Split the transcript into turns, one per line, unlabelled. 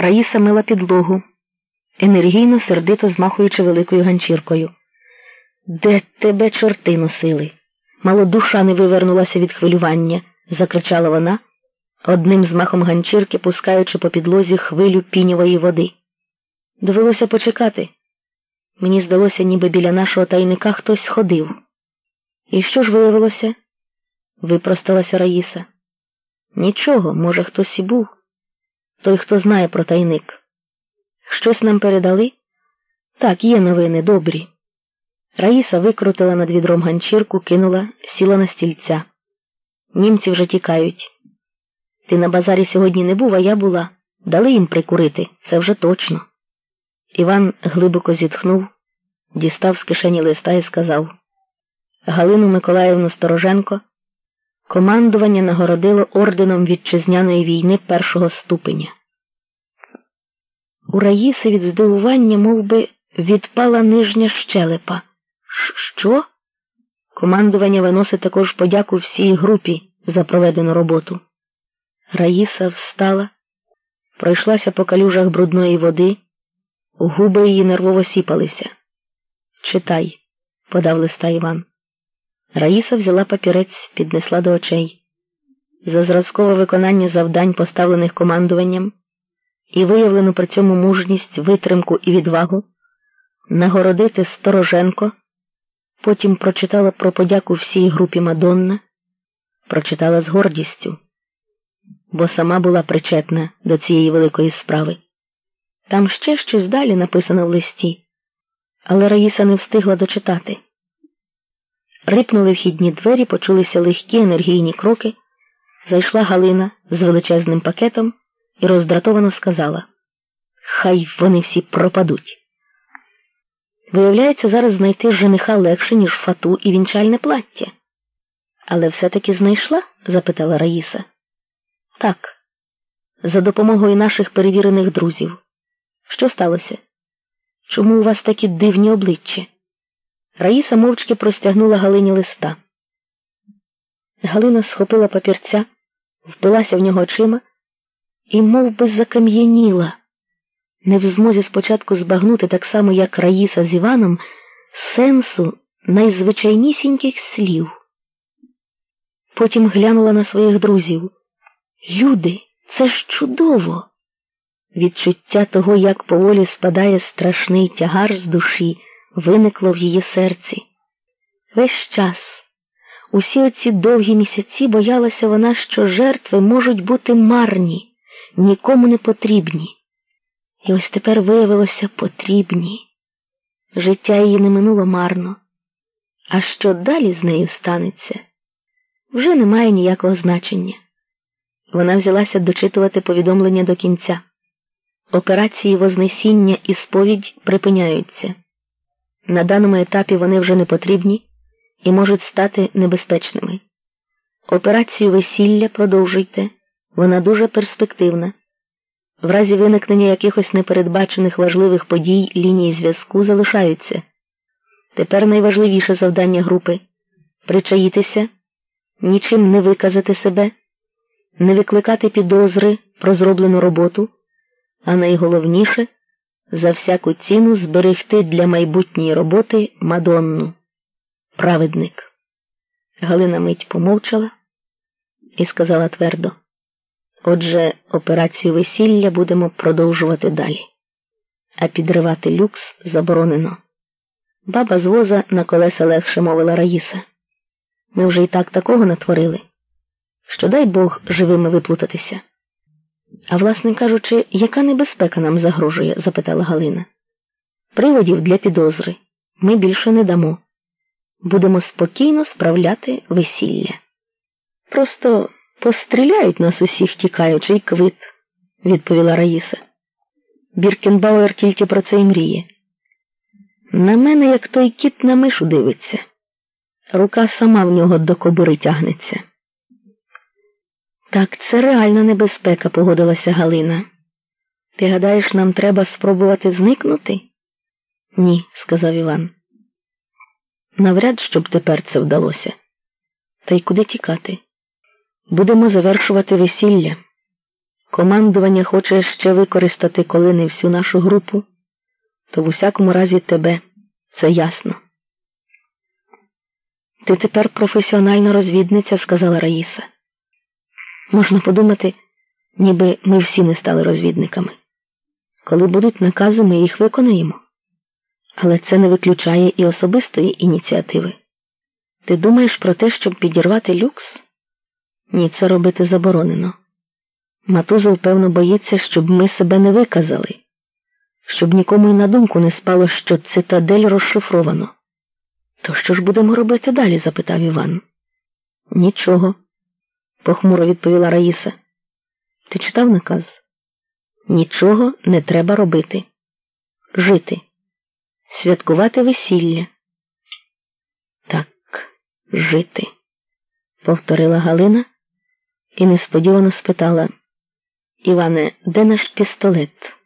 Раїса мила підлогу, енергійно сердито змахуючи великою ганчіркою. Де тебе чорти носили? Мало душа не вивернулася від хвилювання, закричала вона, одним змахом ганчірки пускаючи по підлозі хвилю піньової води. Довелося почекати. Мені здалося, ніби біля нашого тайника хтось ходив. І що ж виявилося? випросталася Раїса. Нічого, може, хтось і був. Той, хто знає про тайник. Щось нам передали? Так, є новини, добрі. Раїса викрутила над відром ганчірку, кинула, сіла на стільця. Німці вже тікають. Ти на базарі сьогодні не був, а я була. Дали їм прикурити, це вже точно. Іван глибоко зітхнув, дістав з кишені листа і сказав Галину Миколаївну Стороженко. Командування нагородило орденом Вітчизняної війни першого ступеня. У Раїси від здивування мов би, відпала нижня щелепа. Що? Командування виносить також подяку всій групі за проведену роботу. Раїса встала, пройшлася по калюжах брудної води, губи її нервово сіпалися. Читай, подав листа Іван. Раїса взяла папірець, піднесла до очей. За зразкове виконання завдань, поставлених командуванням, і виявлену при цьому мужність, витримку і відвагу, нагородити Стороженко, потім прочитала про подяку всій групі Мадонна, прочитала з гордістю, бо сама була причетна до цієї великої справи. Там ще щось далі написано в листі, але Раїса не встигла дочитати. Рипнули вхідні двері, почулися легкі енергійні кроки. Зайшла Галина з величезним пакетом і роздратовано сказала Хай вони всі пропадуть. Виявляється, зараз знайти жениха легше, ніж фату і вінчальне плаття. Але все-таки знайшла? запитала Раїса. Так, за допомогою наших перевірених друзів. Що сталося? Чому у вас такі дивні обличчя? Раїса мовчки простягнула Галині листа. Галина схопила папірця, впилася в нього очима і мов би, закам'яніла, не в змозі спочатку збагнути так само, як Раїса з Іваном, сенсу найзвичайнісіньких слів. Потім глянула на своїх друзів. Люди, це ж чудово! Відчуття того, як поволі спадає страшний тягар з душі виникло в її серці. Весь час, усі оці довгі місяці боялася вона, що жертви можуть бути марні, нікому не потрібні. І ось тепер виявилося потрібні. Життя її не минуло марно. А що далі з нею станеться, вже не має ніякого значення. Вона взялася дочитувати повідомлення до кінця. Операції Вознесіння і сповідь припиняються. На даному етапі вони вже не потрібні і можуть стати небезпечними. Операцію весілля продовжуйте, вона дуже перспективна. В разі виникнення якихось непередбачених важливих подій лінії зв'язку залишаються. Тепер найважливіше завдання групи причаїтися, нічим не виказати себе, не викликати підозри про зроблену роботу, а найголовніше за всяку ціну зберегти для майбутньої роботи Мадонну. Праведник. Галина мить помовчала і сказала твердо. Отже, операцію весілля будемо продовжувати далі, а підривати люкс заборонено. Баба з воза на колеса легше мовила Раїса. Ми вже і так такого натворили, що дай Бог живими виплутатися. А, власне кажучи, яка небезпека нам загрожує? запитала Галина. Приводів для підозри ми більше не дамо. Будемо спокійно справляти весілля. Просто постріляють нас усіх тікаючи й квит, відповіла Раїса. Біркенбауер тільки про це й мріє. На мене, як той кіт на мишу дивиться. Рука сама в нього до кобури тягнеться. Так, це реальна небезпека, погодилася Галина. Ти гадаєш, нам треба спробувати зникнути? Ні, сказав Іван. Навряд щоб тепер це вдалося. Та й куди тікати? Будемо завершувати весілля. командування хоче ще використати коли не всю нашу групу, то в усякому разі тебе це ясно. Ти тепер професіональна розвідниця, сказала Раїса. Можна подумати, ніби ми всі не стали розвідниками. Коли будуть накази, ми їх виконаємо. Але це не виключає і особистої ініціативи. Ти думаєш про те, щоб підірвати люкс? Ні, це робити заборонено. Матузов, певно, боїться, щоб ми себе не виказали, щоб нікому й на думку не спало, що цитадель розшифровано. То що ж будемо робити далі? запитав Іван. Нічого, похмуро відповіла Раїса. Ти читав наказ? Нічого не треба робити. Жити, святкувати весілля. Так, жити, повторила Галина і несподівано спитала Іване, де наш пістолет?